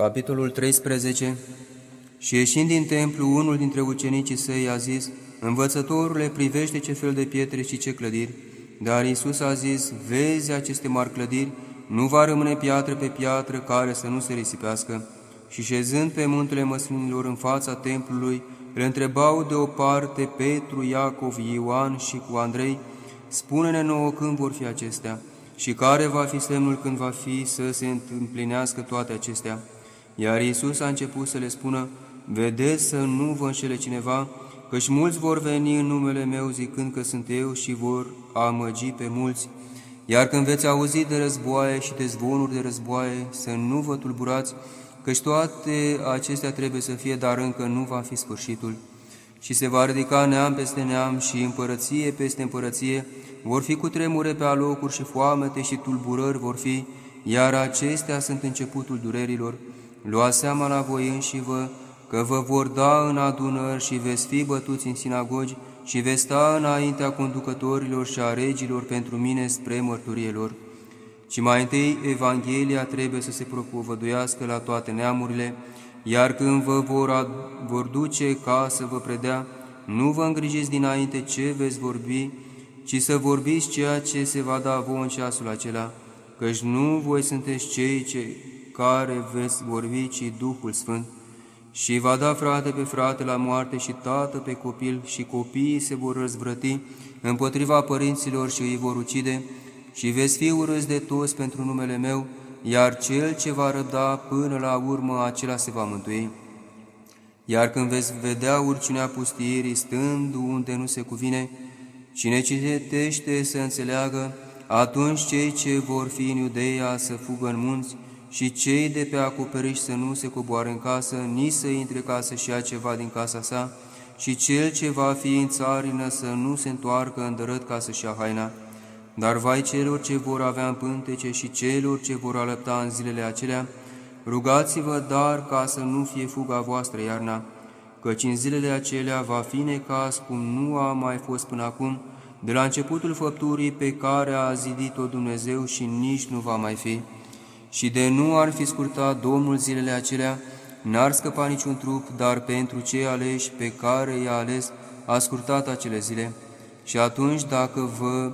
Capitolul 13 Și ieșind din templu, unul dintre ucenicii săi a zis, Învățătorule, privește ce fel de pietre și ce clădiri. Dar Iisus a zis, Vezi aceste mari clădiri? Nu va rămâne piatră pe piatră care să nu se risipească. Și șezând pe muntele măslinilor în fața templului, îl întrebau de o parte Petru, Iacov, Ioan și cu Andrei, Spune-ne nouă când vor fi acestea și care va fi semnul când va fi să se împlinească toate acestea. Iar Iisus a început să le spună, Vedeți să nu vă înșele cineva, căci mulți vor veni în numele meu zicând că sunt eu și vor amăgi pe mulți. Iar când veți auzi de războaie și de zvonuri de războaie, să nu vă tulburați, căci toate acestea trebuie să fie, dar încă nu va fi sfârșitul. Și se va ridica neam peste neam și împărăție peste împărăție, vor fi cu tremure pe alocuri și foamete și tulburări vor fi, iar acestea sunt începutul durerilor. Luați seama la voi înși vă, că vă vor da în adunări și veți fi bătuți în sinagogi și veți sta înaintea conducătorilor și a regilor pentru mine spre mărturielor. Și mai întâi Evanghelia trebuie să se propovăduiască la toate neamurile, iar când vă vor, vor duce ca să vă predea, nu vă îngrijiți dinainte ce veți vorbi, ci să vorbiți ceea ce se va da vouă în ceasul acela, căci nu voi sunteți cei ce, care veți vorbi, ci Duhul Sfânt. Și va da frate pe frate la moarte și tată pe copil și copiii se vor răzvrăti împotriva părinților și îi vor ucide și veți fi urâți de toți pentru numele meu, iar cel ce va răbda până la urmă, acela se va mântui. Iar când veți vedea urcinea pustierii stând unde nu se cuvine, cine citește să înțeleagă, atunci cei ce vor fi în Iudeia să fugă în munți și cei de pe acoperiș să nu se coboare în casă, nici să intre ca să-și ia ceva din casa sa, și cel ce va fi în țarină să nu se întoarcă îndărât ca să-și ia haina. Dar vai celor ce vor avea în pântece și celor ce vor alăpta în zilele acelea, rugați-vă dar ca să nu fie fuga voastră iarna, căci în zilele acelea va fi necaz cum nu a mai fost până acum, de la începutul făpturii pe care a zidit-o Dumnezeu și nici nu va mai fi. Și de nu ar fi scurtat Domnul zilele acelea, n-ar scăpa niciun trup, dar pentru cei aleși pe care i-a ales, a scurtat acele zile. Și atunci, dacă vă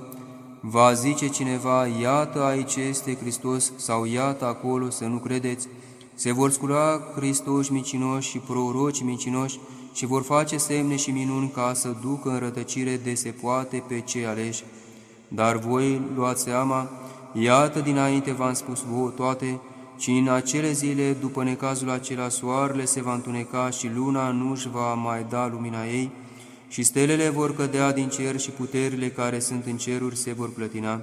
va zice cineva, iată aici este Hristos, sau iată acolo, să nu credeți, se vor scula Hristoși micinoși și proroci micinoși și vor face semne și minuni ca să ducă în rătăcire de se poate pe cei aleși. Dar voi luați seama, iată dinainte v-am spus vouă toate, ci în acele zile, după necazul acela, soarele se va întuneca și luna nu-și va mai da lumina ei, și stelele vor cădea din cer și puterile care sunt în ceruri se vor plătina.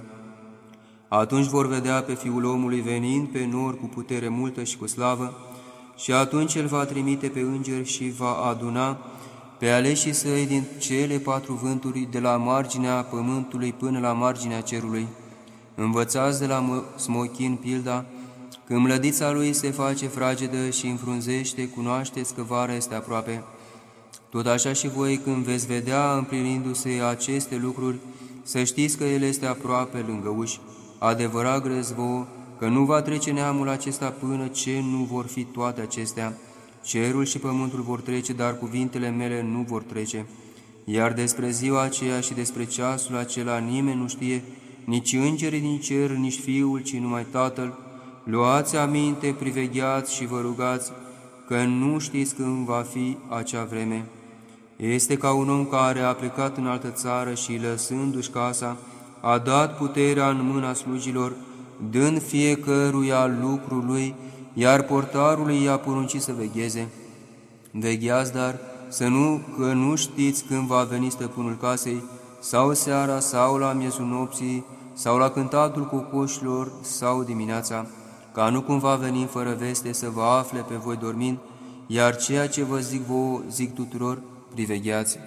Atunci vor vedea pe Fiul omului venind pe nor cu putere multă și cu slavă, și atunci El va trimite pe îngeri și va aduna pe aleșii săi din cele patru vânturi, de la marginea pământului până la marginea cerului. Învățați de la smochin pilda, când mlădița lui se face fragedă și înfrunzește, cunoașteți că vara este aproape. Tot așa și voi, când veți vedea împlinindu-se aceste lucruri, să știți că El este aproape lângă uși. Adevărat grez vouă, că nu va trece neamul acesta până ce nu vor fi toate acestea. Cerul și pământul vor trece, dar cuvintele mele nu vor trece. Iar despre ziua aceea și despre ceasul acela nimeni nu știe, nici îngerii din cer, nici Fiul, ci numai Tatăl. Luați aminte, privegheați și vă rugați, că nu știți când va fi acea vreme. Este ca un om care a plecat în altă țară și, lăsându-și casa, a dat puterea în mâna slujilor, dând fiecăruia lucrul lui, iar portarului i-a poruncit să vegheze. Vegheați, dar, să nu, că nu știți când va veni stăpânul casei, sau seara, sau la miezul nopții, sau la cântatul cocoșilor, sau dimineața, ca nu cum va veni fără veste să vă afle pe voi dormind, iar ceea ce vă zic vouă, zic tuturor, privegheați.